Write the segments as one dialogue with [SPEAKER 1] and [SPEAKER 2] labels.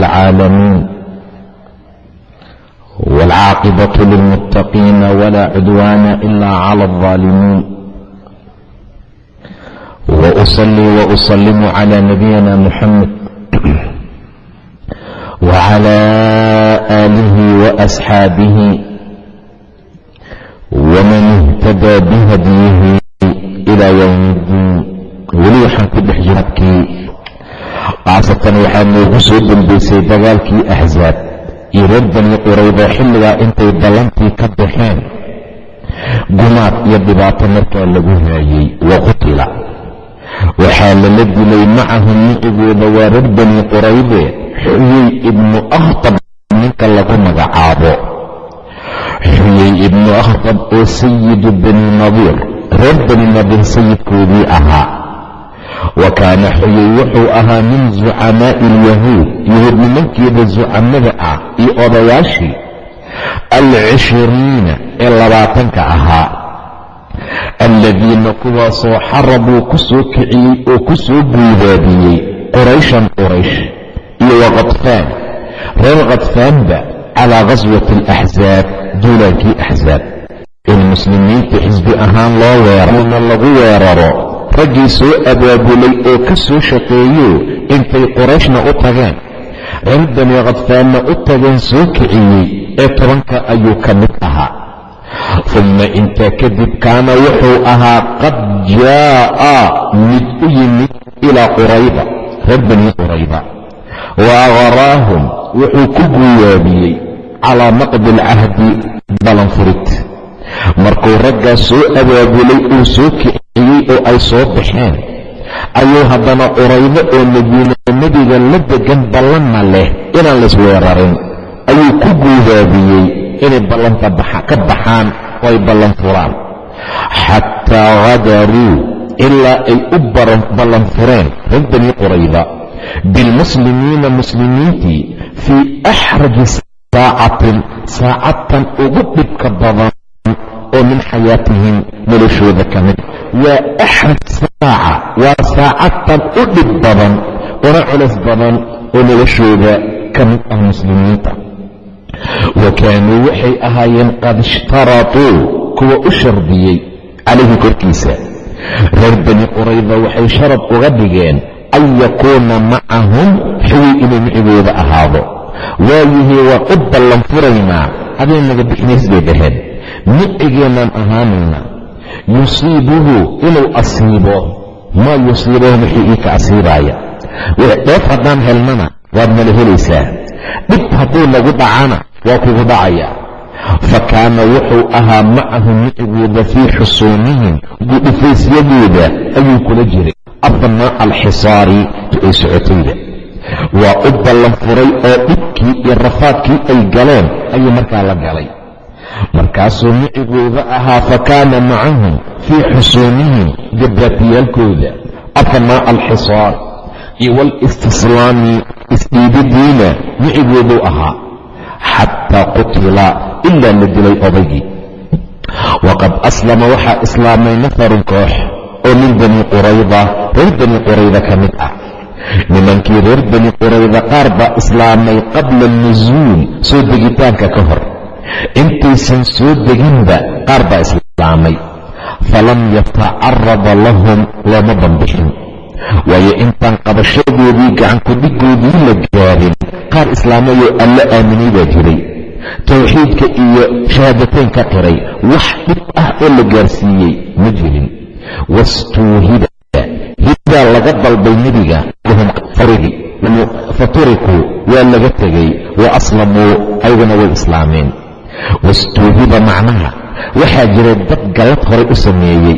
[SPEAKER 1] العالمين والعاقبة للمتقين ولا عدوان إلا على الظالمين وأصلي وأسلم على نبينا محمد وعلى آله وأصحابه ومن اهتدى بهديه إلى يوم الدين weli waxaan ku dhex jirabkii khaasatan waxaa noogu soo dambeysay dagaalkii axsaab iyo reer bani quraydo xilligaa intay ballantii ka baxeen. Gumaad iyo dhibaato markaa lagu haayey wa qutila. Waxaa lala dilay macahum micigooda waa reer bani qurayde xuyey ibnu akhtab ninka lagu magacaabo. Xuyey ibnu akhtab oo sayidu bani nadiir reer bani nadiir sayidkoodii ahaa wa kaana xuyey wuxuu ahaa min zucamaa'i alyahuud yahuud nimankeeda zucamada ah iyo odayaashii alcishiriina ee labaatanka ahaa alladiina kuwaasoo xarabuu ku soo kiciyey oo ku soo guudaabiyey qurayshan quraysh iyo wa khadfaan reer khadfaanba calaa khaswati alaxsaab duulaankii axsaab in muslimiinta xisbi ahaan loo weerarna lagu weeraro raggii soo abaabulay oo ka soo shaqeeyo intay qurayshna u tageen reer bani khadfaanna u tageen soo kiciyey ee tobanka ayuu ka mid ahaa. Uma intaa kadib kaana wuxuu ahaa qad jaa'a mid u yimid ilaa qurayda reer bani qurayda wa akharaahum wuxuu ku guwaabiyey calaa naqdi alcahdi balanfurid markuu raggaa soo abaabulay uu soo oo ay soo baxeen. Ayuu haddana quraydo oo madiina nebiga la degan ballanna leh inaan laysweerarin ayuu ku guubaabiyey inay ballanta ka baxaan oo ay ballan furaan. Xataa hadaruu ilaa ay u ballan fureen reer bani qurayda. Bilmuslimiina muslimiintii fii axraji saacatin saacadtan ugu dhibka badan oo min xayaatihim noloshooda ka mid. Waa axraj saaca waa saacadtan u dhib badan una culas badan oo noloshooda ka mid ah muslimiinta. Wa kaanuu waxay ahaayeen qad ishtaratuu kuwa u shardiyey calayhi korkiisa. Reer bani qurayda waxay sharad uga dhigeen an yakuuna macahum xuwi inuu micigooda ahaado. Waayihii waa u ballan furaynaa aday naga bixinays bay dhaheen micigeenaan ahaanayna yusiibuhu inuu asiibo maa yusiibahu wixii ii ka asiibaaya dheef haddaan helnana waad nala helaysaa. Dhib hadduu nagu dhacana waa kugu dhacayaa fa kaana wuxuu ahaa macahum micigooda fii xusuunihim gudhufaysyadooda ayuu kula jiray. Abnaa alxisaari ay socotayda. Waa u ballan furay oo dhibkii iyo rafaadkii ay galeen ayuu markaa la galay markaasuu micigooda ahaa fa kaana macahum fii xusuunihim jabbaatiyaalkooda abnaa alxisaar iyo walistislaami isdhiibidiina micigooduu ahaa xataa qutila ilaa la dilay odaygii waqad aslama waxaa islaamay nafarun koox oo min bani qurayda reer bani qurayda ka mid ah. Nimankii reer bani qurayda qaar baa islaamay qabla nusuul soo degitaanka ka hor intaysan soo deginba qaar baa islaamay. Falam yatacarada lahum looma banbixin waayo intaan qabashadoodii gacankudhigoodii la gaarin qaar islaamayoo alla aaminay baa jiray. Towxiidka iyo shahaadateyn ka qiray wax dhib ah oo la gaarsiiyey ma jirin. Wastuuhida hidaa laga dalbay nebiga faturikuu waa laga tegay wa aslamuu ayaguna way islaameen wastuuhida macnaha. Waxaa jira dad gallad horay u sameeyey.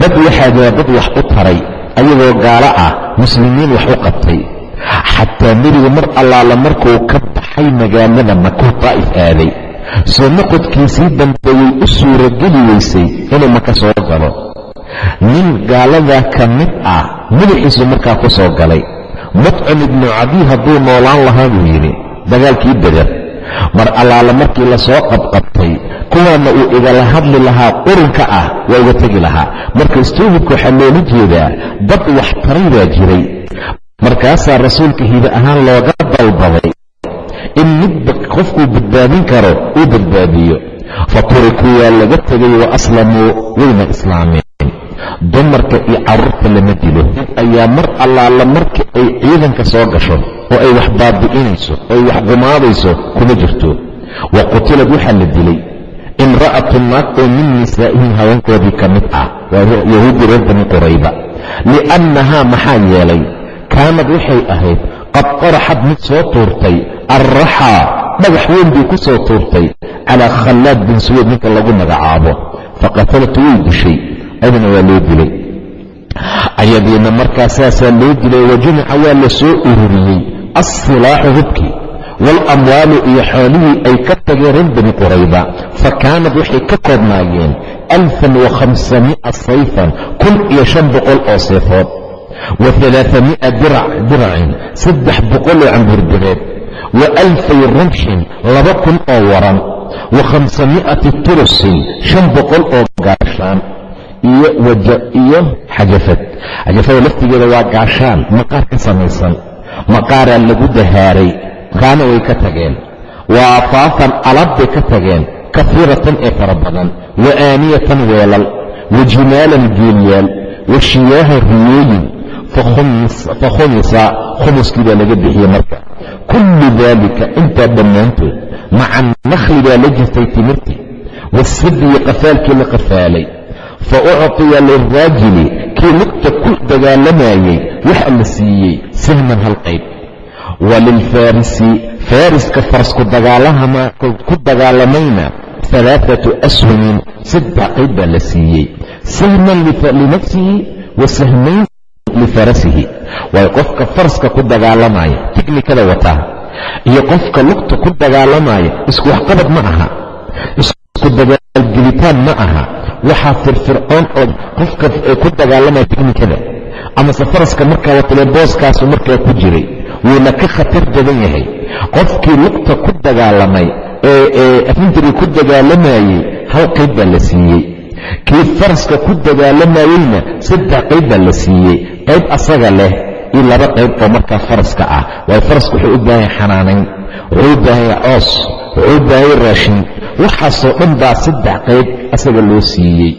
[SPEAKER 1] Dad waxaa jira dad wax u taray ayagoo gaalo ah muslimiin wax u qabtay. Xataa nebigu mar allaala markuu ka baxay magaalada makuu daa'if aaday. Soo noqodkiisii dambeeyey u suurageli weysay inuu maka soo galo? Nin gaaladaa ka mid ah madaxiisu markaa ku soo galay. Mutcim ibnu cadiy hadduu noolaan lahaa buu yidhi dagaalkii beder mar allaala markii la soo qabqabtay kuwaana uu igala hadli lahaa qurunka ah waa uga tegi lahaa. Marka istuubidka waxaa loola jeedaa dad wax taray baa jiray. Markaasaa rasuulka hibe ahaan looga dalbaday in midba qofkuu badbaadin karo uu badbaadiyo. Fa turikuu waa laga tegay wa aslamuu wayna islaameen dumarka iyo carruurta lama dilo. Ayaa mar allaala marka ay ciidanka soo gasho oo ay wax baabi'inayso oo ay wax gumaadayso kuma jirto. Wa qutilad waxaa la dilay. Imra'atu naag oo min nisaa'ihim haweenkoodii ka mid ah waa yahuudi reer bani qurayba. Li'annahaa maxaa yeelay? Kaanad waxay ahayd qad qaraxad mid soo tuurtay alraxaa dhagax weyn bay ku soo tuurtay calaa khallaad bin suweyd ninka lagu magacaabo. Faqatalatu way dishay adana waa loo dilay ayadiina markaa saasaa loo dilay wa jumica waa la soo ururiyey alsilaaxu hubkii waalamwaalu iyo xoolihii ay ka tageen reer bani qurayda fa kaanad waxay ka koobnaayeen alfan wa khamsami'a sayfan kun iyo shan boqol oo seefood wa alaamia diracin saddex boqol oo camburdireed wa alfay rumshin laba kun oo waran wa khamsami'ati turusin shan boqol oo gaashaan iyo xajafad. Xajafada laftigeeda waa gaashaan maqaar ka samaysan maqaaraa lagu dahaaray kaana way ka tageen. Wa afaafan alaab bay ka tageen kafiiratan ee fara badan wa aaniyatan weelal wa jimaalan geelyaal wa shiyaahan riyooyin fa khumisa khumuskii baa laga bixiyey marka. Kullu daalika intaa dhammaantood maca nakhli baa la jirtay timirtii wasadyi qafaalkii la qafaalay fa ucطiya liraajili kii lugta ku dagaalamayey waxa la siiyey sahman hal qayb wa lilfarisi fariska farasku ku dagaalamayna alaaatu ashumin saddex qayb baa la siiyey sahman linafsihi wa sahmayn lifarasihi waayo qofka faraska ku dagaalamaya tiknikada wataa iyo qofka lugta ku dagaalamaya isku waxqabad ma aha isku dagaalgelitaan ma aha waxaa firfircoon oo qofka ku dagaalamaya tiknikada amase faraska markaa watale booskaasu markaa ku jiray. Wuuna ka khatar badan yahay. Qofkii lugta ku dagaalamay ee afintiri ku dagaalamayey hal qayb baa la siiyey. Kii faraska ku dagaalamayeyna saddex qayb baa la siiyey. Qayb asaga leh iyo laba qayb oo markaa faraska ah. Waayo faraska wuxuu u baahan yahay xanaanayn wuxuu u baahan yahay coos wuxuu yahay raashin waxaasoo dhan baa saddex qayb asaga loo siiyey.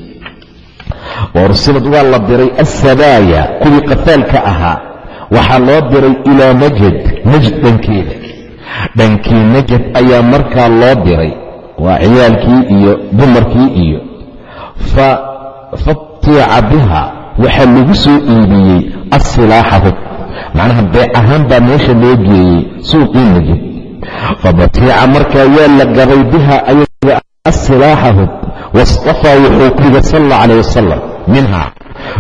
[SPEAKER 1] Warsilad waa la diray assabaaya kuwii qafaalka ahaa. Waxaa loo diray ilaa najad najd dhankeeda. Dhankii najad ayaa markaa loo diray waa ciyaalkii iyo dumarkii iyo. Fatiica biha waxaa lagu soo iibiyey assilaaxa hub macnaha beec ahaan baa meesha loo geeyey suuqii najad fabatiica markaa waa la gabay biha hub wastafaa wuxuu ku yihi sal alla calayh wasalam minha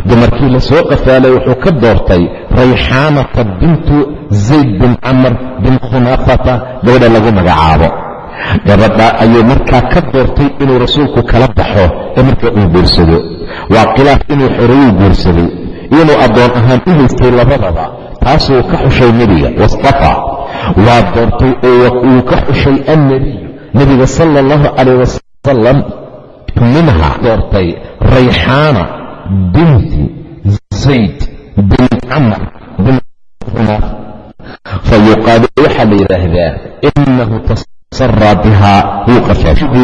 [SPEAKER 1] dumarkii la soo qafaalay wuxuu ka doortay rayxaanata bintu zayd bin camar bin khunaafata gabadha lagu magacaabo gabadha ayuu markaa ka doortay inuu rasuulku kala baxo ee markaa uu guursado waa khilaaf inuu xoreeyuu guursaday inuu addoon ahaan u haystay labadaba taasuu ka xushay nebiga wastafa waa doortay oo uu ka xushay annebiyu nebiga sala allahu calayh wasalam minha doortay rayxaana binti zayd bin camar bin xunaaf fa yuqaalu waxaa la yidhaahdaa inahu tasaraa bihaa wuu qafaashigu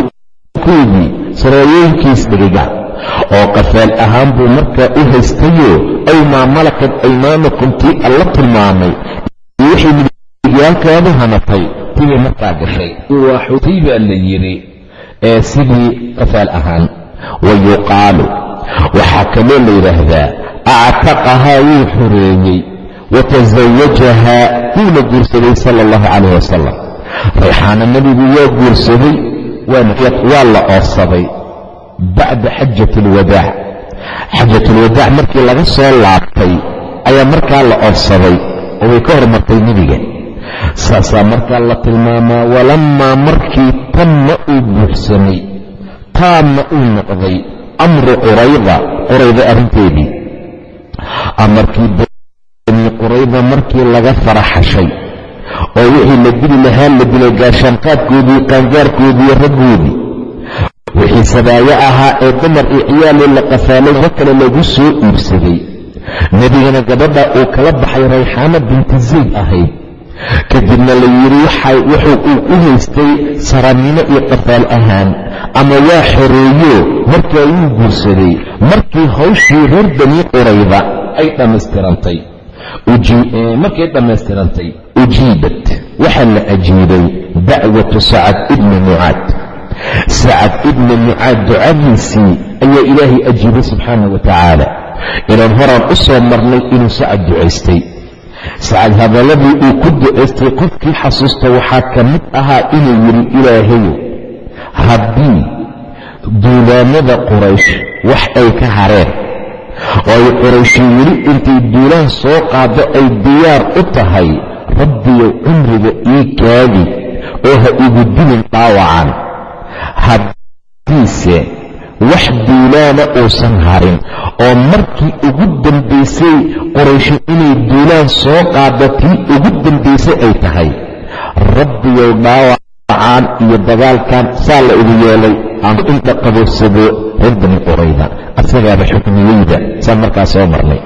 [SPEAKER 1] kuwigii sarooyooyinkiis dhigayga oo qafaal ahaan buu markaa u haystayo ay maa malakat alla tilmaamay midigyaalkaadu hanatay tibay markaa gashay waa xutay baa la yidhi ee sidii qafaal ahaan wa yuqaalu. Waxaa kaloo la yidhaahdaa actaqahaa wuu xoreeyey wa tasawajahaa wuuna guursaday sala allahu calayh wasalam rayxaana nebigu waa guursaday waa la oodsaday bacda xajat alwadaac xajat alwadaac markii laga soo laabtay ayaa markaa la oodsaday oo way ka hormartay nebiga saasaa markaa la tilmaamaa walammaa markii tamma uu buuxsamay taamma uu noqday amru qurayda qurayda arrinteedii. Amarkii bani qurayda markii laga faraxashay oo wixii la dili lahaa la dilay gaashaanqaadkoodii qaangaarkoodii raggoodii wixii sabaayo ahaa ee dumar iyo ciyaalii la qafaalay ho kale lagu soo iibsaday. Nebigana gabadha uu kala baxay rayxaana binti zayd ahayd kadibna la yidhi wuxuu uu u haystay saranimo iyo qafaal ahaan. Ama waa xoreeyo markaa wuu guursaday markii hawshii reer bani qurayda ay dhammaystirantay. Markay dhammaystirantay ujiibat. Waxaa la ajiibay dacwatu sacad ibni mucaad. Sacad ibni mucaad ducadiisii ayaa ilaahay ajiibay subxaana wa tacaala inaan horaan u soo marnay inuu sacad ducaystay sacad hadalladii uu ku ducaystay qofkii xasuusta waxaa ka mid ahaa inuu yidhi ilaahayow haddii duulaamada quraysh wax ay ka hareen oo ay qurayshi weli intay duulaan soo qaado ay diyaar u tahay rabbiyow cumriga ii kaadi oo ha igu dilin dhaawacan haddiise wax duulaana uusan harin oo markii ugu dambaysay qorayshi inay duulaan soo qaado tii ugu dambaysay ay tahay. Rabbiyow dhaawacaan iyo dagaalkan saa la igu yeelay aan inta qabowsado reer bani qurayda. Asagaaba xukmiyeyda saan markaa soo marnay.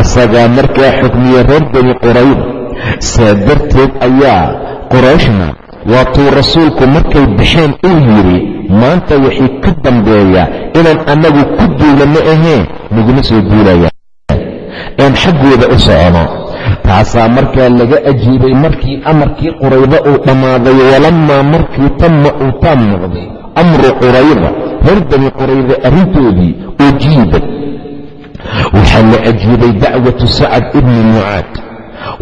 [SPEAKER 1] Asagaa markaa xukmiye reer bani qurayda saa darteed ayaa qurayshna waatuu rasuulku markay baxeen uu yidhi maanta wixii ka dambeeya inaan annagu ku duula ma aheen naguma soo duulayaan xaggooda u socono taasaa markaa laga ajiibay markii amarkii qurayda uu dhammaaday walammaa markii tamma uu taam noqday amru qurayda. Reer bani qurayda arrintoodii ujiibad waxaa la ajiibay dacwatu sacad ibni mucaad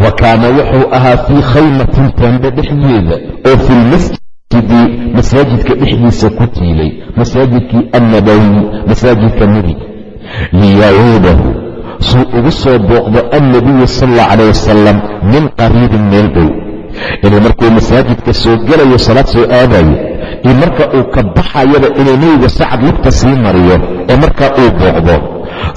[SPEAKER 1] wa kaana wuxuu ahaa fii khaymatin taambe dhexdeeda oo fi lmasjidi masaajidka dhexdiisa ku tiilay masaajidkii annabawi masaajidka nebiga liyacuudahu suu ugu soo booqdo annabiyu sal alla calayh wasalam min qariibin meel dhow. Inuu markuu masaajidka soo gelayo salaad soo aadayo iyo marka uu ka baxayaba inuu nebiga sacad lugta sii mariyo ee markaa uu booqdo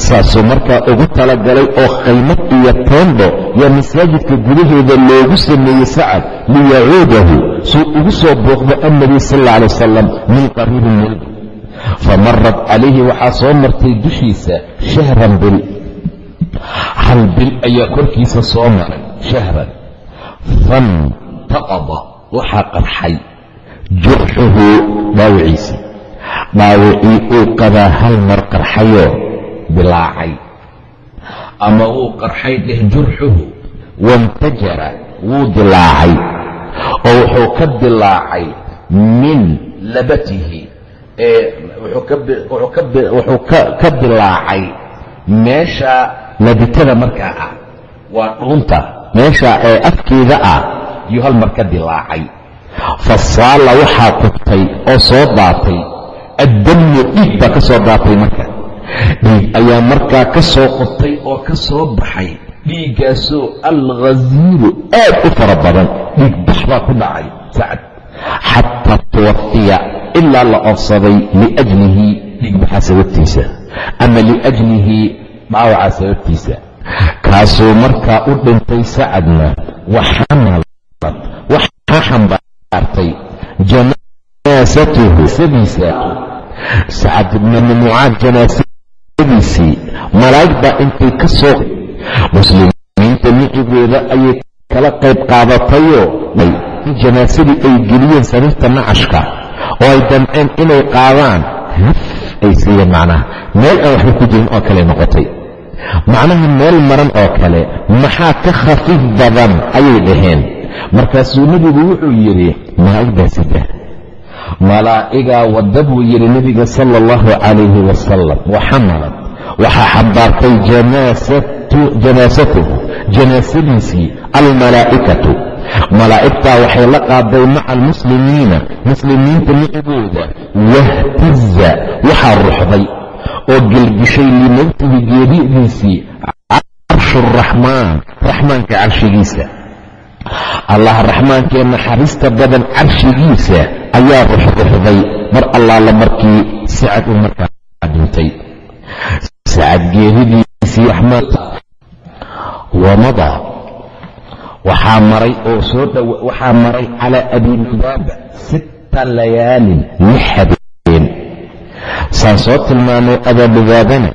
[SPEAKER 1] saasuu markaa ugu talagalay oo khaymad iyo teendo yaa masaajidka gudaheeda loogu sameeyey sacad liyacuudahu suu ugu soo booqdo annabiy sal alla alay wasalam min qariibin dhow famarat calayhi waxaa soo martay dushiisa shahran bil. Hal bil ayaa korkiisa soo maray shahran. Fantaqada waxaa qarxay jurxuhu dhaawiciisii dhaawicii uu qabaa hal mar qarxayoo dilaacay ama wuu qarxay dheh jurxuhu waintajara wuu dilaacay. Oo wuxuu ka dilaacay min labatihi wuxuu ka dilaacay meesha labitada markaa ah. Waa dhuunta meesha ee afkeeda ah yuu hal mar ka dilaacay. Fasaala waxaa kugtay oo soo daatay addamu dhiig baa ka soo daatay marka ayaa markaa ka soo oo ka soo baxay. Dhiiggaasoo alghasiiru aad u fara badan. Dhiig bax baa ku dhacay. Sacad. Xataa tuwafiya ilaa la oofsaday liajlihi. Dhiigbaxaa sababtiisa ama liajlihi dhaawacaa sababtiisa kaasuu markaa u dhintay sacadna. Waxaa xambaartay. Janaasatuhu sadiisa. Sacad ibni mucaad janaasadiisii malaa'ig baa intay ka soo muslimiinta micigooda ayay kala qayb qaadatayoo dhay janaasadii ay geliyeen sariirta nacashka oo ay damceen inay qaadaan. Haf ay siiyeen macnaha. Meel aan waxba ku jirin oo kale noqotay. Macnaha meel maran oo kale maxaa ka khafiif badan ayay dhaheen. Markaasuu nebigu wuxuu yidhi malaa'ig baa sida malaa'igaa wadda buu yidhi nebiga sala allahu calayhi wasalam waxamalad waxaa xambaartay janaasatuhu janaasadiisii almalaa'ikatu. Malaa'igtaa waxay la qaaday maca almuslimiina muslimiinta micigooda wahtiza waxaa ruxday oo gelgishay limowtihi geeridiisii carshu araxmaan raxmaanka carshigiisa allah raxmaankee naxariista badan carshigiisa ayaa ruxruxday. Mar allaala markii sacad uu markaa dhintay sacad geeridiisii axmed wamada waxaa maray oo soo dhow waxaa maray calaa abi lubaaba sitta layaalin lix habeen. Saan soo tilmaanay abaalubaabana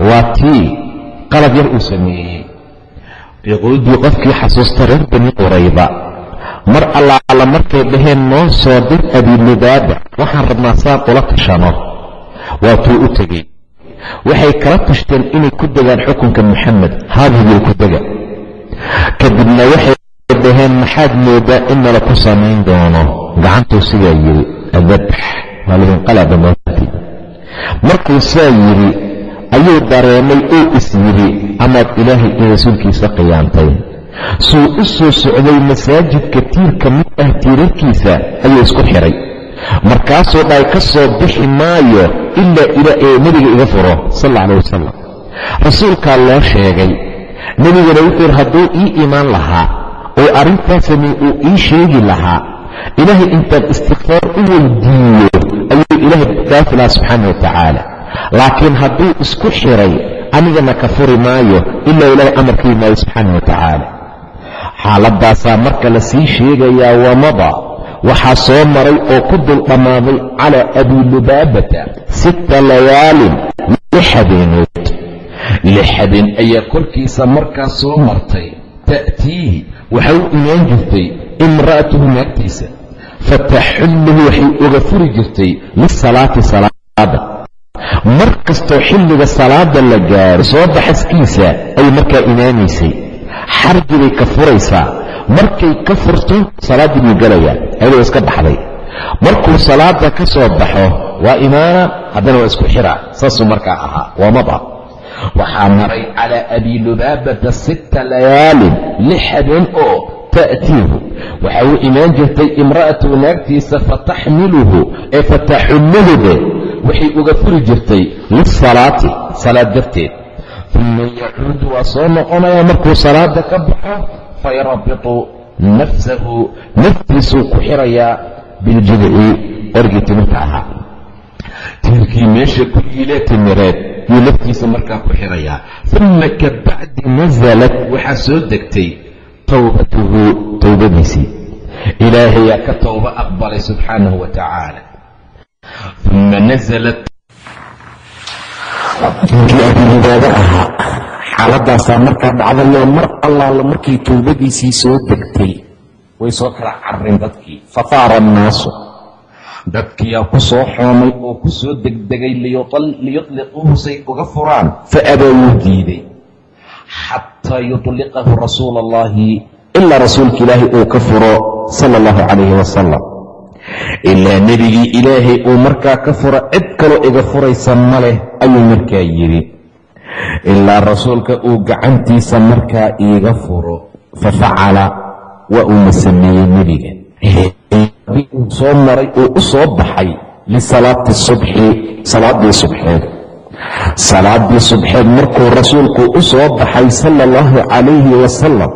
[SPEAKER 1] waa tii qalab yar uu sameeyey yaquudii qofkii xasuusta reer bani qurayba mar allaala markay dhaheen noo soo dir abilubaaba waxaan rabnaa saan ula tashano waatuu u tegey waxay kala tashteen inay ku degaan xukunka moxamed haabiguu ku dega kadibna waxay dhaheen maxaad moodaa in nala ku samayn doono gacantuu sidaa yidhi adabx maaladinqalaba maati markuu saa yidhi ayuu dareemay oo is yidhi amaad ilaahay iyo rasuulkiisa qiyaantay. Suu u soo socday masaajidka tiirka mid ah tiirarkiisa ayuu isku xidhay markaasuu dhahay ka soo bixi maayo ilaa ilaa ee nebiga iga furo sal alla wasalam rasuulkaa loo sheegay nebiguna wuxuu yidhi hadduu ii imaan lahaa oo arrintaasani uu ii sheegi lahaa ilaahay intaan istikfaar u weydiiyo ayuu ilaahay dhaafi lahaa subxaana wa tacaala laakiin hadduu isku xiray anigana ka furi maayo ilaa ilaahay amarka yimaayo subxaana wa tacaala. Xaaladaasaa marka la sii sheegayaa wamada waxaa soo maray oo ku dul dhammaaday calaa abi lubaabata sitta layaalin lix habeenood lix habeen ayaa korkiisa markaa soo martay. Ta'tiihi waxay u imaan jirtay imra'atuhu naagtiisa. Fataxulluhu waxay uga furi jirtay lisalaati salaada mar kastoo xilliga salaada la gaaro soo baxaskiisa ay markaa imaanaysay xargi bay ka furaysaa. Markay ka furto salaaddii buu gelayaa ayadoo iska baxday. Markuu salaada ka soo baxo waa imaana haddana waa isku xiraa saasuu markaa ahaa. Waa mada waxaa maray calaa abi lubaabata sitta layaalin lix habeen oo ta'tiihu. Waxay u imaan jirtay imra'atu naagtiisa fataxmiluhu ee fataxulluhude waxay uga furi jirtay lisalaati salaad darteed. Uma yacuudu waa soo noqonaya markuu salaada ka baxo fayrabitu nafsahu naftiisuu ku xirayaa biljidci orgii timirta ahaa timirkii meesha ku yiilee timireed yuu laftiisa markaa ku xirayaa uma ka bacdi nasalat waxaa soo degtay towbatuhu towbadiisii ilaahayaa ka towba aqbalay subxaanahu wa tacaala uma nasalat ninkii abilubaaba ahaa xaaladaasaa markaa dhacdayoo mar allaala markii towbadiisii soo degtay way soo kala carreen dadkii fafaara annaasu dadkiyaa ku soo xoomay oo ku soo degdegay liyutliquuhu say uga furaan fa abaa wuu diiday xataa yutliqahu rasuula allahi ilaa rasuulka ilaahay uu ka furo sala allahu calayhi wasalam ilaa nebigii ilaahay uu markaa ka furo cid kaloo iga furaysa ma leh ayuu markaa yidhi. Ilaa rasuulka uu gacantiisa markaa iiga furo fa facala waa uuna sameeyey nebiga. Uu soo maray uu u soo baxay lisalaati subxi salaadii subxeed salaadii subxeed markuu rasuulku u soo baxay sala allahu calayhi wasalam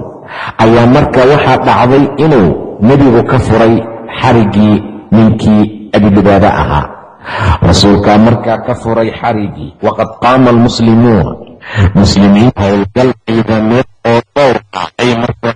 [SPEAKER 1] ayaa markaa waxaa dhacday inuu nebigu ka furay xarigii ninkii abilubaaba ahaa. Rasuulkaa markaa ka furay xarigii waqad qaama almuslimuuna muslimiin howlgal ciidameed oo dhowr ah ay markaa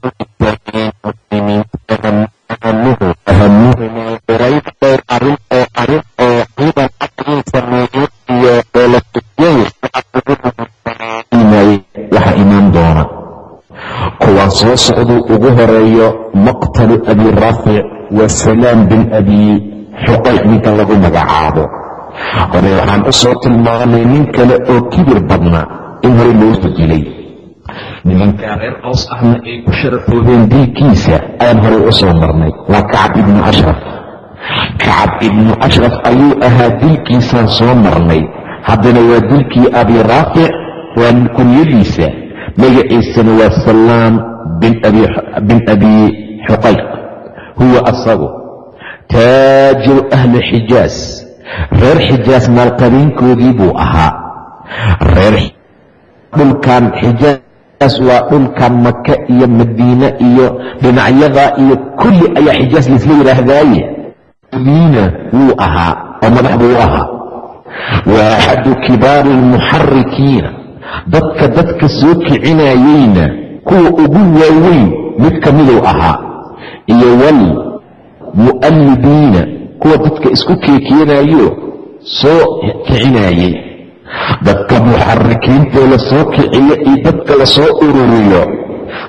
[SPEAKER 1] salaam bin abi xuqayq ninka lagu magacaabo. Hore waxaan u soo tilmaamay nin kale oo kibir badna in hore loosu dilay nimankaa reer qaws ahna ay ku sharafoobeen dilkiisa ayaan horey u soo marnay waa kacab ibnu ashraf. Kacab ibnu ashraf ayuu ahaa dilkiisaan soo marnay. Haddana waa dilkii abi raafic waa kunyadiisa. Magaciisana waa salaam bin abi xuqayq huwa asagu. Taajiru ahli xijaas reer xijaas maalqabeenkoodii buu ahaa. Reer dhulkan xijaas waa dhulka maka iyo madiine iyo dhinacyada iyo kulli ayaa xijaas laisla yidhaahdaaye. Madiina wuu ahaa oo madax buu u ahaa. Wa axadu kibaari almuxarikiina dadka dadka soo kicinayeyna kuwa ugu waaweyn mid ka miduu ahaa iyo wal mu'allibiina kuwa dadka isku keekeenayo soo kicinayey dadka muxarikiintee la soo kiciyo iyo dadka la soo ururiyo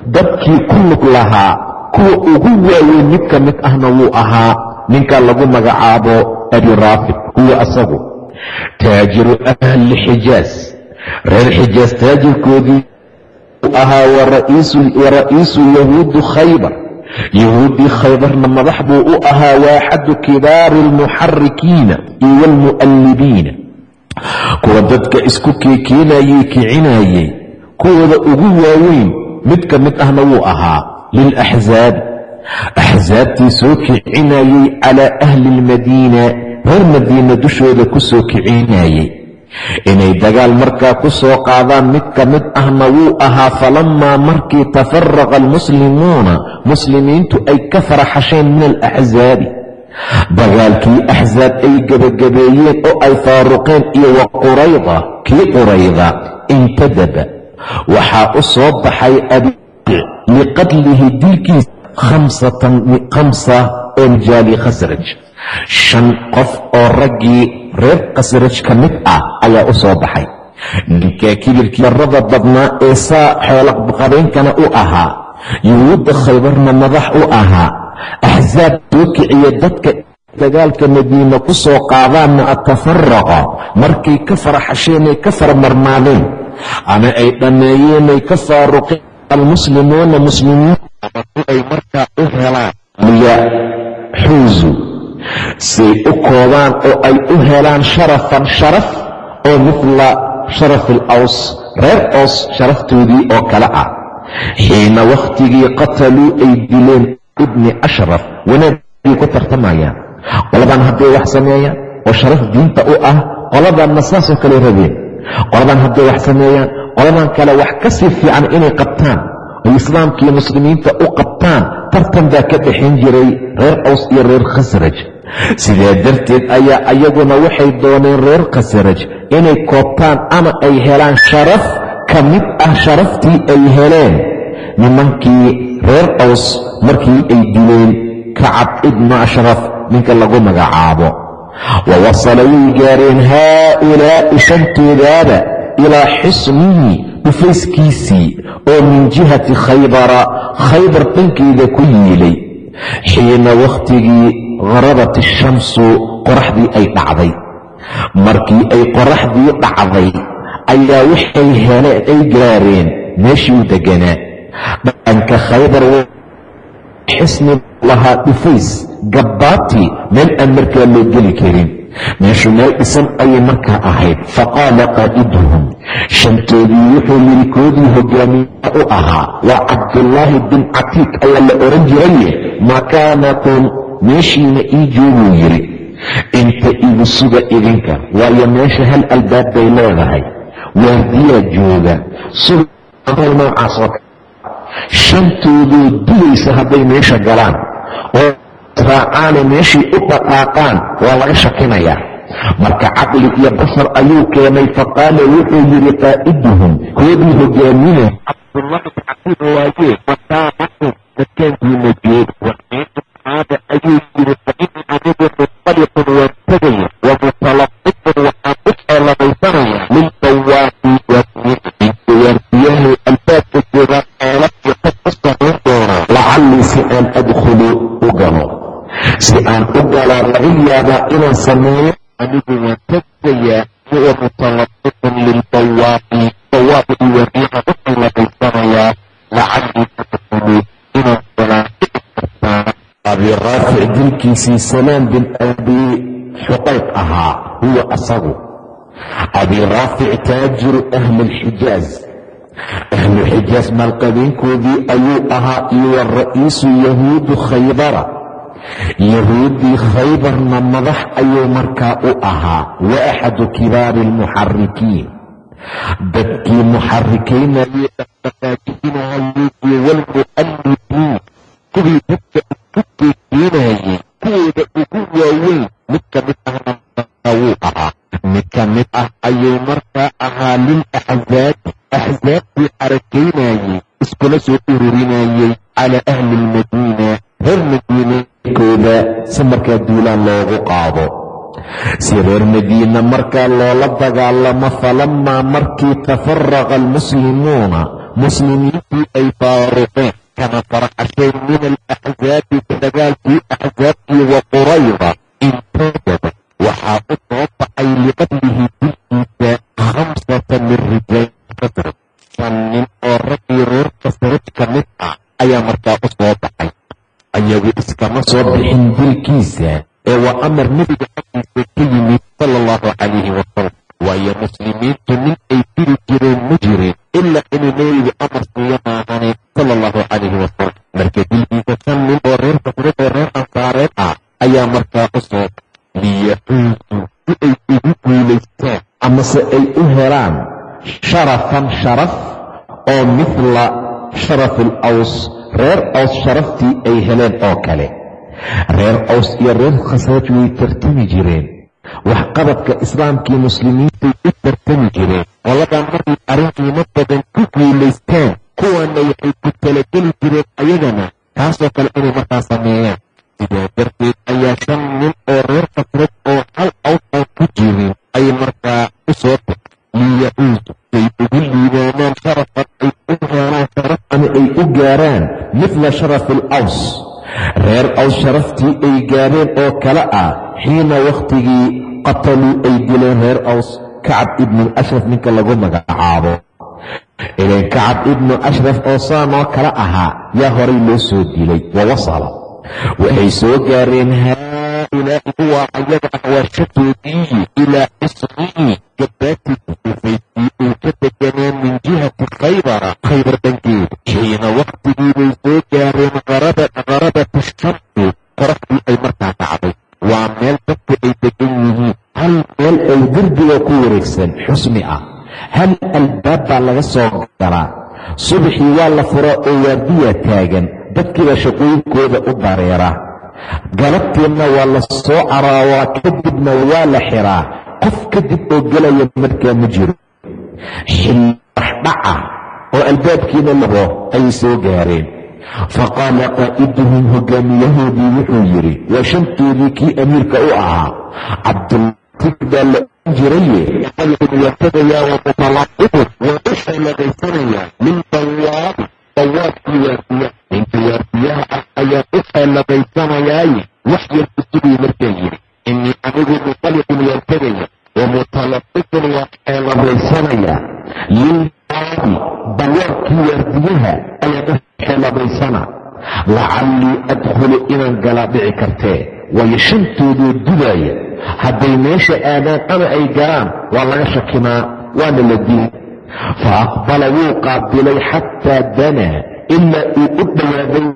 [SPEAKER 1] dadkii ku lug lahaa kuwa ugu waaweyn mid ka mid ahna wuu ahaa ninkaa lagu magacaabo abi raafid huwa asagu. Taajiru ahli xijaas reer xijaas taajirkoodii ahaa wa ra'iisu yahuudi khaybar yahuuddii khaybarna madax buu u ahaa waaxadu kibaari almuxarikiina iyo waalmu'allibiina kuwa dadka isku keekeenayey kicinayey kuwooda ugu waaweyn mid ka mid ahna wuu ahaa lilaxzaabi axsaabtii soo kicinayey calaa ahli almadiina reer madiina dushooda ku soo kicinayey inay dagaal markaa ku soo qaadaan mid ka mid ahna wuu ahaa falammaa markii tafaraqa almuslimuuna muslimiintu ay ka faraxasheen min alaxsaabi dagaalkii axsaab ay gebagabeeyeen oo ay faaruqeen iyo wa qurayda kii qurayda intadaba waxaa u soo baxay abiic liqatlihi dilkiisa khamsa oo rijaali khasraj. Shan qof oo raggii reer khasraj ka mid ah ayaa u soo baxay. Ninkaa kibirkii darada badnaa ee saa xoola qabeynkana u ahaa. Yuhuudda khaybarna madax u ahaa. Axsaab soo kiciya dadka dagaalka madiina ku soo qaadaanna atafaraqa markay ka faraxasheenay ka farmarmaadeen. Ama ay dhammeeyeenay ka faaruqeen almuslimuuna muslimiin ay markaa u helaan. Liyaxuusu say u koobaan oo ay u helaan sharafan sharaf oo mithla sharafi alaws reer oos sharaftoodii oo kale ah. Xiina wakhtigii qataluu ay dileen ibni ashraf wanaagay ku tartamayaan. Qoladan hadday wax sameeyaan oo sharaf diinta u ah qoladanna saasoo kale rabeen. Qoladan hadday wax sameeyaan qoladan kale wax ka sii fiican inay qabtaan oy islaamkiiyo muslimiinta u qabtaan tartan baa ka dhexin jiray reer aws iyo reer khasraj sidaa darteed ayaa ayaguna waxay dooneen reer khasraj inay koobtaan ama ay helaan sharaf ka mid ah sharaftii ay heleen? Nimankii reer aws markii ay dileen kacab ibnu ashraf ninka lagu magacaabo. Wa wasala way gaareen haaulaa'i shantoodaaba ilaa xisnihi dhufayskiisii oo min jihati khaybara khaybar dhankeeda ku yiilay. Xiina wakhtigii harabat ashamsu qoraxdii ay dhacday. Markii ay qoraxdii dhacday ayaa waxay heleen ay gaareen meeshii u deganaa dhanka khaybar xisni lahaa dhufays gabbaati meel aan markaa loo geli karin. Meeshu meel dhisan ayay markaa ahayd faqaala qaa'iduhum shantoodii wuxuu yidhi koodii hogaamiya u ahaa waa cabdullaahi bin catiik ayaa la ohan jiraye makaanakum meeshiina ii jooguu yidhi inta igu suga idinka waayo meesha hal albaab bay leedahay. Waardiyaa jooga. Suga noocaas oo shantoodoo dulaysa hadday meesha galaan oo raacaane meeshay u dhaqaaqaan waa laga shakinayaa. Marka caqli iyo basar ayuu keenay faqaala wuxuu yidhi qaa'iduhum koodii hogaaminay cabdullahi caqiid waaye wataamakum dadkaankiina joog waada ayuu yidhi fain anigu munqaliqun waan tegaya wa mutalaqifun waxaan u ceelamaysanaya lilbawaafi waardiyahu albaabka jooga ceela iyo qad u samayn doono lacallii si aan adkhulu u galo si aan u galaa laga yaabaa inaan sameeyo anigu waan tegayaa wa mutalaqifun lilbawaafi bawaafi iyo waardiyaha u ceelamaysanayaa raafic dilkiisii salaam bin abi xuqayq ahaa huwa asagu. Abi raafic taajiru ahli alxijaaz ahlu xijaaz maalqabeenkoodii ayuu ahaa iyo wa ra'iisu yahuudu khaybara. Yahuuddii khaybarna madax ayuu markaa u ahaa wa axadu kibaari almuxarikiin dadkii muxarikaynayay dhaqdhaqaajinayay iyo kuwii dadka ku kuwooda ugu waaweyn mid ka mid ahna wuu ahaa mid ka mid ah ayuu markaa ahaa lil axzaabi axzaabtii xarakaynayay iskula soo ururinayay calaa ahli lmadiina reer madiinakooda si markaa duulaan loogu qaado si reer madiina markaa loola dagaalamo falamaa markii tafaraqa almuslimuuna muslimiintii ay faaruqeen kama farxasheen min alaxzaabi dagaalkii axzaabkii wa qurayda intajaba waxaa u soo baxay liqadlihi dilkiisa khamsata min rijaal kasraj shan nin oo raggii reer kasraj ka mid ah ayaa markaa u soo baxay ayagu iskama soo bixin dilkiisa ee waa amar nebiga xaggiisa ka yimid sala allahu calayhi wasalam waayo muslimiintu nin ay dili jireen ma jirin ilaa inuu nebigu amar siiyo maahane sala allahu calayhi wasalam marka dilkiisa shan nin oo reer kasraj oo reer ansaareed ah ayaa markaa u soo liyacuudu si ay ugu guulaystaan amase ay u helaan sharafan sharaf oo mithla sharafi alaws reer aws sharaftii ay heleen oo kale. Reer aws iyo reer khasraj way tartami jireen. Waxqabadka islaamkii muslimiintay u tartami jireen. Qoladan markay arrin qiimo badan ku guulaystaan kuwanna waxay ku talageli jireen ayagana taasoo kale inay markaa sameeyaan. Sidaa darteed ayaa shan nin oo reer khasraj oo hal aan ku jirin ay markaa u soo tax liyacuudu say ugu liibaanaan sharafan ay u helaan sharaf ama ay u gaaraan mithla sharafi alaws reer aws sharaftii ay gaareen oo kale ah xiina wakhtigii qataluu ay dileen reer aws kacab ibnu ashraf ninka lagu magacaabo ilan kacab ibnu ashraf oo saanoo kale ahaa yaa horay loo soo dilay wa wasala waxay soo gaareen haaulaa'i kuwa ayaga ah waashadoodiiyi ilaa xisnihi gabaatii kufaysii uu ka deganaa min jihati khaybara khaybar dhankeeda xiina wakhtigii bay soo gaareen qarabati shamsi qoraxdii ay markaa dhacday. Waa meel dadku ay degan yihiin hal meel ay derbiga ku wareegsan xusni ah hal albaab baa laga soo galaa subaxii waa la furaa oo waardiyaa taagan. Dadkiiba shaqooyinkooda u dareera. Galabtiinna waa la soo caraawaa kadibna waa la xiraa. Qof kadib oo gelaya markaa ma jiro. Xilli waxdhaca oo albaabkiina labo ayay soo gaareen. Faqaala qaa'iduhum hogaamiyahoodii wuxuu yidhi waa shantoodii kii amiirka u ahaa cabdultig baa la ohan jiraye wa mutalaqibun waa u xeeladaysanayaa min dawaabi dawaabkii waardiya ninka waardiyaha ah ayaa u xeeladaysanayaaye wax yar kusugay markaa yidhi inii anigu muqaliqun waan tegaya wa mutalaqibun waa xeeladaysanaya lilbaabi dawaabkii waardiyaha ayaa u xeeladaysana lacallii adkhulu inaan galaa dhici kartee waayo shantoodoo dubaaya hadday meesha aadaan ama ay galaan waa laga shakimaa waana la dili fa wuu qaabilay xataa danaa ilaa uu u dhowaaday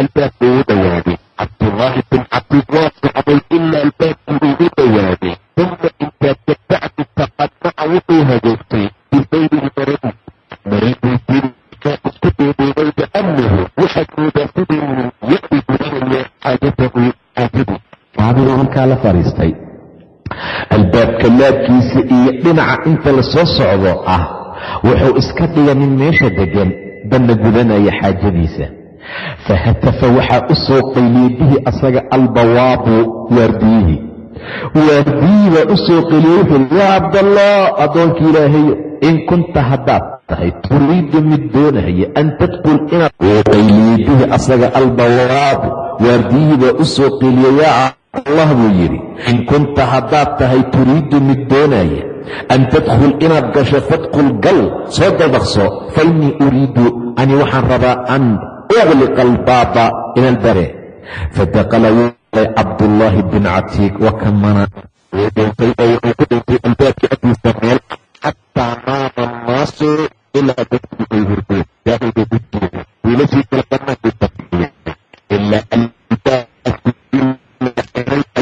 [SPEAKER 1] albaabka ugu dhowaaday cabdullaahi bin cabdiid waa socday ilaa albaabkii ugu dhowaaday uma intaa kabacdi taqadaca wuxuu hagoogtay bisayrihi maradi maradii isku duuduubay biannahu waxaad moodaa sidii ya-i gudanaya xaajatahu faadigu halkaa la fadhiistay. Albaabka laabkiisa iyo dhinaca inta la soo socdo ah wuxuu iska dhiga nin meesha degan danna gudanaya xaajadiisa. Fahatafa waxaa u soo bihi asaga albawaabu waardiyihii. Waardiyihii baa u soo qayliyey yaa cabdallah addoonka ilaahayo in kunta haddaad tahay turiidu mid doonaya an tadkul inaad qayliyey bihi asaga albawaabu. Waardiyihii baa u soo yaa allah buu yidhi in kunta haddaad tahay turiidu mid doonaya an tadkhul inaad gasho fadkhul gal soo daldaqso fa innii uriidu ani waxaan rabaa an uqliqa albaaba inaan bare fadakala wuulay cabdullaahi bin catiiq wa kamana wuu dhintay oo wuxuu ku dhintay albaabka agtiisa meel xataa naama annaasu ilaa dadkii ay hurdeen ku jeeda wiilashii kale banaanku tafiye ilaa albaabka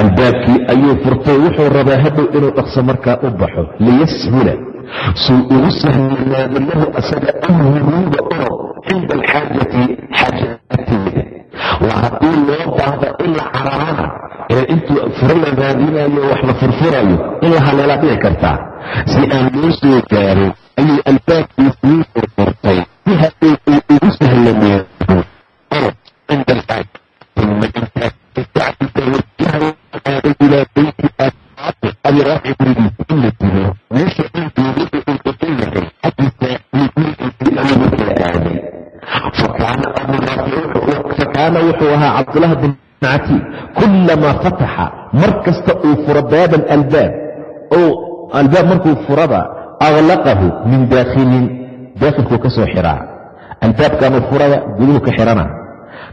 [SPEAKER 1] albaabkii ayuu furtay wuxuu rabaa hadhow inuu dhaqso markaa u baxo. Liyashula suu ugu sahlanaado lahu asaga anhuruuba oo cinda alxaajati xaaja agteeda waa haddii loo baahdo in la ee intuu furo la raadinayo wax la furfurayo in la haleelaa dhici kartaa. Si aan loo soo gaarin ayuu albaabkii sii furfurtay. Si hadduu uu ugu sahlameedo fakaana wuxuu ahaa cabdullah bin cati kulamaa fataxa mar kasta uu furo baaban albaab oo albaab markuu furaba aglaqahu min daakhilin daakhilkuu ka soo xiraa. Albaabkanuu furaya guduhu ka xirana.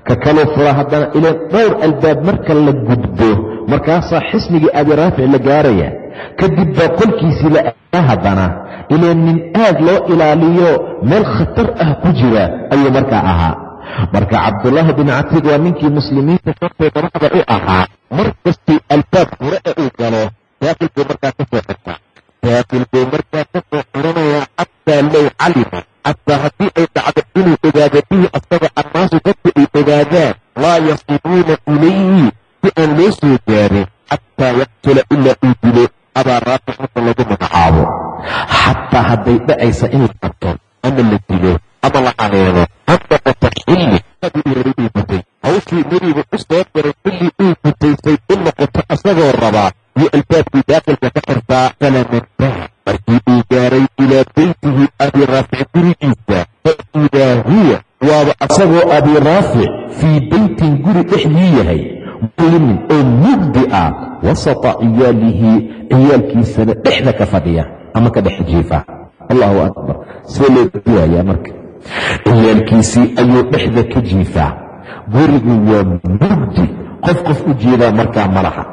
[SPEAKER 1] Ka kaluu fura haddana ileen dhowr albaab marka la gudbo markaasaa xisnigii adiraafic la gaaraya kadib baa qolkiisii la haddana. Ileen nin aad loo ilaaliyo meel khatar ah ku jira ayuu markaa ahaa. Marka cabdulaahi bin catiid waa ninkii muslimiinta korteeda raxda u ahaa mar kastii albaab fure ee uu galo daakilkuu markaa ka soo xirtaa daakilkuu markaa ka soo xiranayaa xataa low calima xataa haddii ay dhacdo inuu ogaado bihi asaga annaasu dadku ay ogaadaan laa yasiluuna ilayhi dhacaysa in la qabto ama la dilo ama la caleemo ama qota xilli nabigeeda uu gutay hawshii nebigu u soo diray xilli uu gutaysay u noqoto asagoo rabaa iyo albaabkii daakilka ka xirtaa falamantaha markii uu gaaray ilaa beytihi abi raafic gurigiisa fa huwa waaba asagoo abi raafic fii beytin guri dhexdii yahay mulimin oo mugdi ah wasata ciyaalihi ciyaalkiisana dhexda ka fadhiya ama ka dhex jiifa allahu akbar. See loo duwayaa marka. Ciyaalkiisii ayuu dhexda ka jiifaa. Gurigu waa mugdi. Qof qof u jeedaa markaa malaha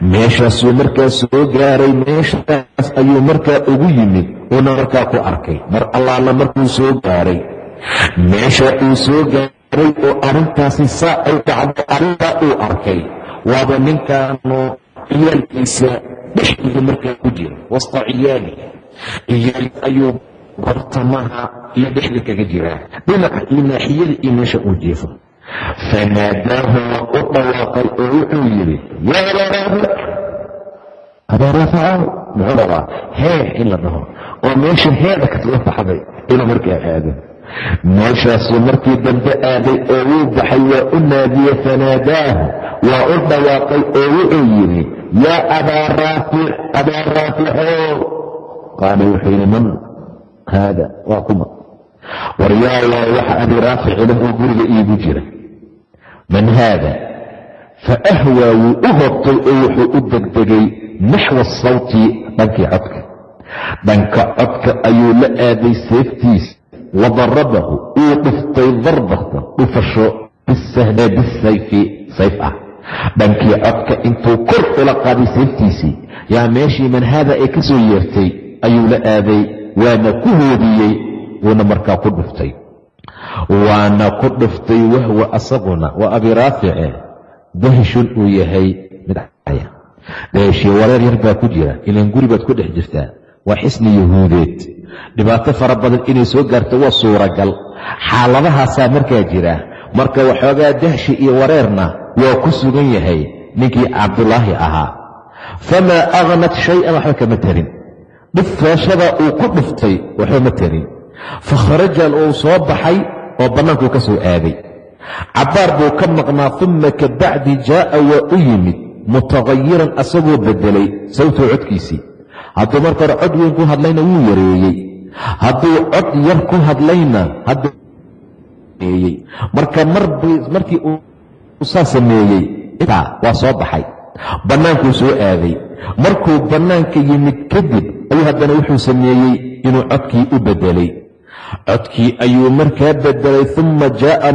[SPEAKER 1] meeshaasuu markaa soo gaaray meeshaas ayuu markaa ugu yimid uuna markaa ku arkay. Mar allaala markuu soo gaaray meesha uu soo gaaray oo arrintaasi saa ay dhacday arrintaa uu arkay waaba ninkaanu ciyaalkiisa dhexdiisa markaa ku jira wasta ciyaali ciyaal ayuu bartamaha iyo dhexda kaga jiraa dhinaca iyo naaxiyada iyo meesha uu jiifo. Fanaadaahu waa u dhawaaqay oo wuxuu yidhi yaa abaaraafic abaaraaficow muxuu rabaa hee in la dhaho oo meesha heeda ka soo baxday inuu markaa aado. Meeshaasuu markii dambe aaday oo wuu baxay waa u naadiye fanaadaahu waa u dhawaaqay oo wuxuu yidhi yaa abaa raafic qaala wuxuu yidhi man haada waa kuma. War yaa allah waxa abi raafic ilan oo guriga iigu jira man haada fa ahwaa wuu u hobtay oo wuxuu u degdegay naxwa sawti dhankii codka. Dhanka codka ayuu la aaday seeftiisa wa darabahu uu dhuftay darbata dhufasho bisahna bisayfi sayf ah. Dhankii codka intuu kor ula qaaday seeftiisii yaa meeshii man haada ay ka yeertay ayuu la aaday waana ku hoodiyey wuuna markaa ku dhuftay. Waana ku dhuftay wahwa asaguna waa abi raafice dahshun uu yahay mid caya dahshii wareer yar baa ku jira ilaan guri baad ku dhex jirtaa. Waa xisni yahuudeed. Dhibaato fara badan inay soo gaarto waa suuragal. Xaaladahaasaa markaa jira. Marka waxoogaa dahshi iyo wareerna waa ku sugan yahay. Ninkii cabdulaahi ahaa. Famaa aghnat shay-an waxba kama tarin dhifeeshada uu ku dhuftay waxba ma tarin fakharaja uu soo baxay oo bannaankuu ka soo aaday. Cabbaar buu ka maqnaa uma ka bacdi jaa'a waa u yimid mutaqayiran asagoo beddelay sawtuu codkiisii. Hadduu marka hore cod weyn ku hadlayna wuu yareeyey. Hadduu cod yar ku hadlayna hadduu marka markii uu saa sameeyey intaa waa soo baxay. Bannaankuu soo aaday. Markuu bannaanka yimid kadib ayuu haddana wuxuu sameeyey inuu codkii u beddelay codkii ayuu markaa bedelay uma jaa'a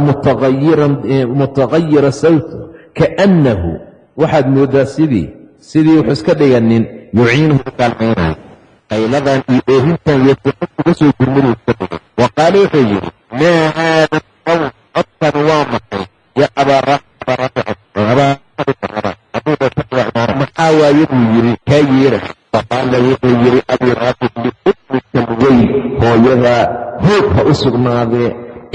[SPEAKER 1] mutaqayira sawt kaannahu waxaad moodaa sidii sidii wuxuu iska dhiganin yuciinuhu u kaalmaynayo qayladan iyo oohintan uga soo wa qaala wuxuu yidhi maa haada sawt codkan waa yidhi kaa yeera faqaala wuxuu yidhi abii raafiq liummikan weyn hooyadaa hoog ha u sugnaadee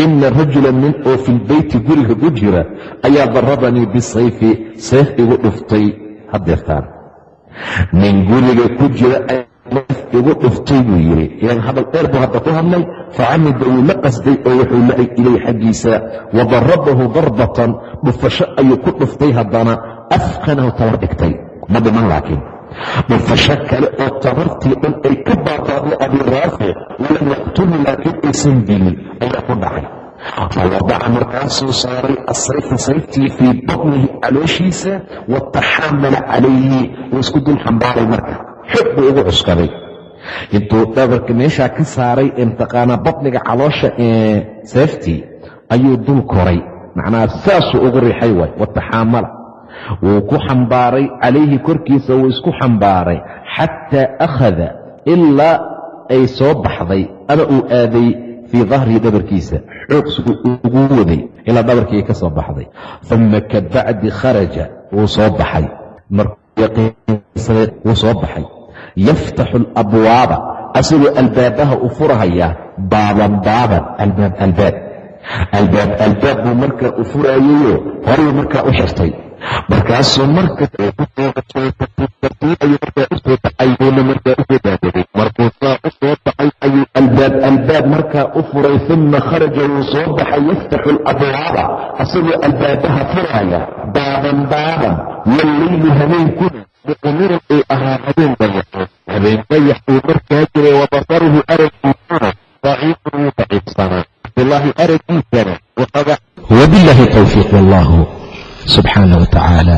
[SPEAKER 1] ina rajula nin oo filbeyti guriga ku jira ayaa darabanii bisayfi sayf igu dhuftay. Hadeertaan nin guriga ku jira sayf igu dhuftay buu yidhi. Ilan hadal dheer buu hadda ku hadlay. Facamida wuu la qasday oo wuxuu la-eg ilay xaggiisa wa darabahu darbatan dhufasho ayuu ku dhuftay haddana afkanahu tabar dhigtay. Ma dhiman laakiin dhufasho kale oo tabartii dhan ay ka baabaaday abii raafic walam yaqtulni laakiin aysan dilin ayaa ku dhacay. Fawadaca markaasuu saaray asayfa sayftii fii batnihi calooshiisa wataxaamala calayhi wuu isku dul xambaaray marka. Xoog buu ugu cuskaday. Intuu dhabarka meeshaa ka saaray imtiqaana batniga caloosha ee seeftii ayuu dul koray. Macnaha saasuu ugu riixay waay wataxaamala wuu ku xambaaray calayhi korkiisa wuu isku xambaaray xataa akhada ilaa ay soo baxday ama uu aaday fii dahrihi dhabarkiisa xoog ugu waday ilaa dhabarkii ay ka soo baxday. Uma ka bacdi kharaja wuu soo baxay. Marwuu soo baxay. Yaftaxu alabwaaba asagoo albaabaha u furahaya baaban baaban albaab albaab. Albaab albaab buu markaa u furaayayo horuu markaa u xirtay markaasuu markaayuu markaa u furay uma kharaja wuu soo baxay yaftaxu alabwaaba asagoo albaabaha furaya baaban baaban walleylu habeenkuna muqmiran uu ahaa habeen dayaxo habeen dayax uu markaa jiray wabasaruhu araggiisana daciifun wuu daciifsanaa. Abdulaahi araggiisana wabillahi towfiiq wallahu subxaana wa tacaala